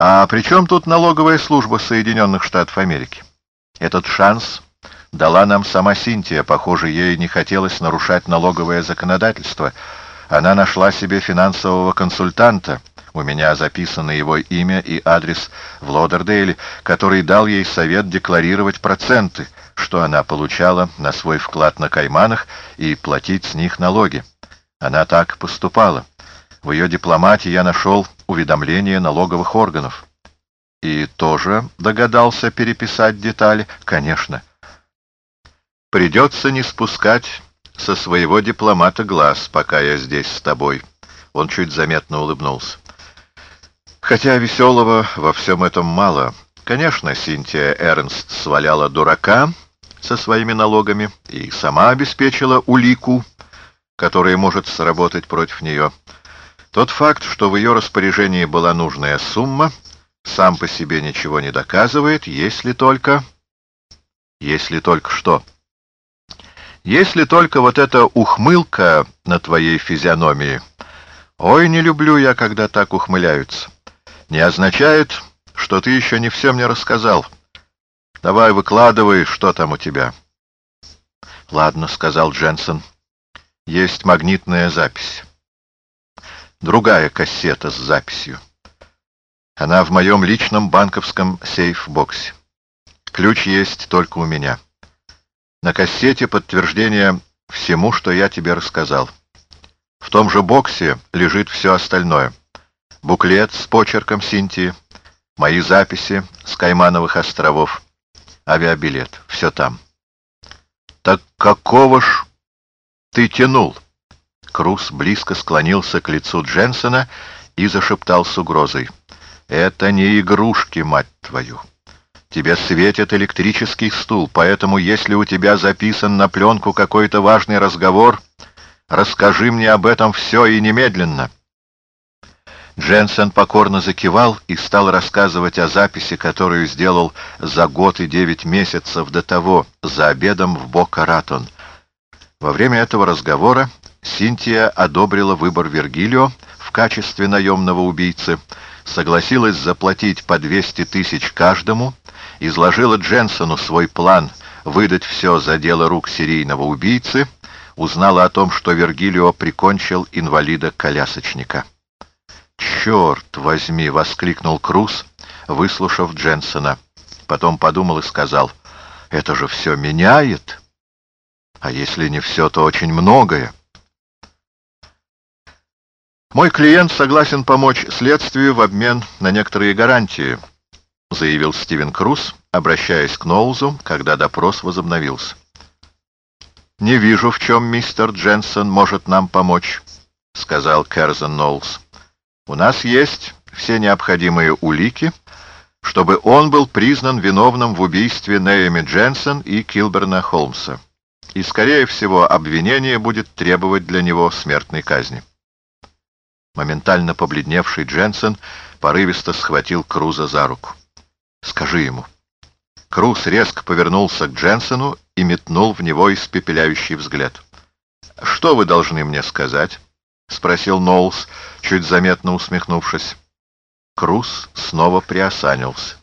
А при чем тут налоговая служба Соединенных Штатов Америки? Этот шанс дала нам сама Синтия. Похоже, ей не хотелось нарушать налоговое законодательство. Она нашла себе финансового консультанта. У меня записано его имя и адрес в Лодердейле, который дал ей совет декларировать проценты, что она получала на свой вклад на Кайманах и платить с них налоги. Она так поступала. В ее дипломате я нашел уведомление налоговых органов. И тоже догадался переписать детали? Конечно. Придется не спускать со своего дипломата глаз, пока я здесь с тобой. Он чуть заметно улыбнулся. Хотя веселого во всем этом мало. Конечно, Синтия Эрнст сваляла дурака со своими налогами и сама обеспечила улику, которая может сработать против нее. Тот факт, что в ее распоряжении была нужная сумма, сам по себе ничего не доказывает, если только... Если только что? Если только вот эта ухмылка на твоей физиономии... Ой, не люблю я, когда так ухмыляются. Не означает, что ты еще не все мне рассказал. Давай выкладывай, что там у тебя. — Ладно, — сказал Дженсен. — Есть магнитная запись другая кассета с записью. Она в моем личном банковском сейф-боксе. Ключ есть только у меня. На кассете подтверждение всему, что я тебе рассказал. В том же боксе лежит все остальное. Буклет с почерком Синтии, мои записи с Каймановых островов, авиабилет. Все там. Так какого ж ты тянул? Крус близко склонился к лицу Дженсона и зашептал с угрозой. «Это не игрушки, мать твою. Тебе светит электрический стул, поэтому если у тебя записан на пленку какой-то важный разговор, расскажи мне об этом все и немедленно». Дженсен покорно закивал и стал рассказывать о записи, которую сделал за год и девять месяцев до того, за обедом в Бока-Ратон. Во время этого разговора Синтия одобрила выбор Вергилио в качестве наемного убийцы, согласилась заплатить по 200 тысяч каждому, изложила Дженсону свой план выдать все за дело рук серийного убийцы, узнала о том, что Вергилио прикончил инвалида-колясочника. «Черт возьми!» — воскликнул Круз, выслушав Дженсона. Потом подумал и сказал, «Это же все меняет!» А если не все, то очень многое. «Мой клиент согласен помочь следствию в обмен на некоторые гарантии», заявил Стивен Круз, обращаясь к Ноузу, когда допрос возобновился. «Не вижу, в чем мистер Дженсон может нам помочь», — сказал Керзен Ноулс. «У нас есть все необходимые улики, чтобы он был признан виновным в убийстве Нэоми Дженсон и Килберна Холмса. И, скорее всего, обвинение будет требовать для него смертной казни». Моментально побледневший Дженсен порывисто схватил Круза за руку. «Скажи ему». Круз резко повернулся к Дженсену и метнул в него испепеляющий взгляд. «Что вы должны мне сказать?» — спросил Ноулс, чуть заметно усмехнувшись. Круз снова приосанился.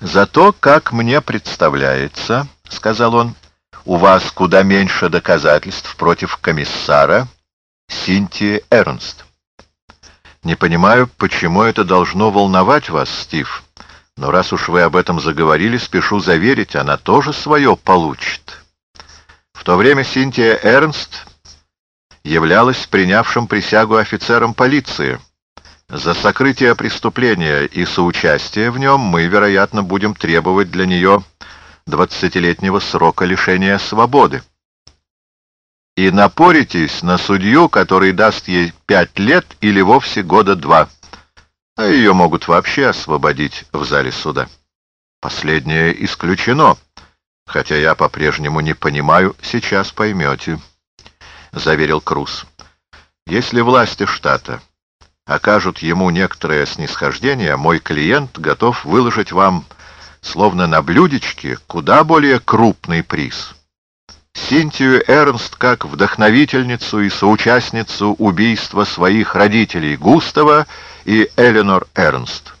«Зато, как мне представляется, — сказал он, — у вас куда меньше доказательств против комиссара, Синтия Эрнст. Не понимаю, почему это должно волновать вас, Стив, но раз уж вы об этом заговорили, спешу заверить, она тоже свое получит. В то время Синтия Эрнст являлась принявшим присягу офицером полиции. За сокрытие преступления и соучастие в нем мы, вероятно, будем требовать для нее двадцатилетнего срока лишения свободы и напоритесь на судью, который даст ей пять лет или вовсе года два. А ее могут вообще освободить в зале суда. Последнее исключено, хотя я по-прежнему не понимаю, сейчас поймете, — заверил Круз. Если власти штата окажут ему некоторое снисхождение, мой клиент готов выложить вам, словно на блюдечке, куда более крупный приз — Синтию Эрнст как вдохновительницу и соучастницу убийства своих родителей Густава и Эленор Эрнст.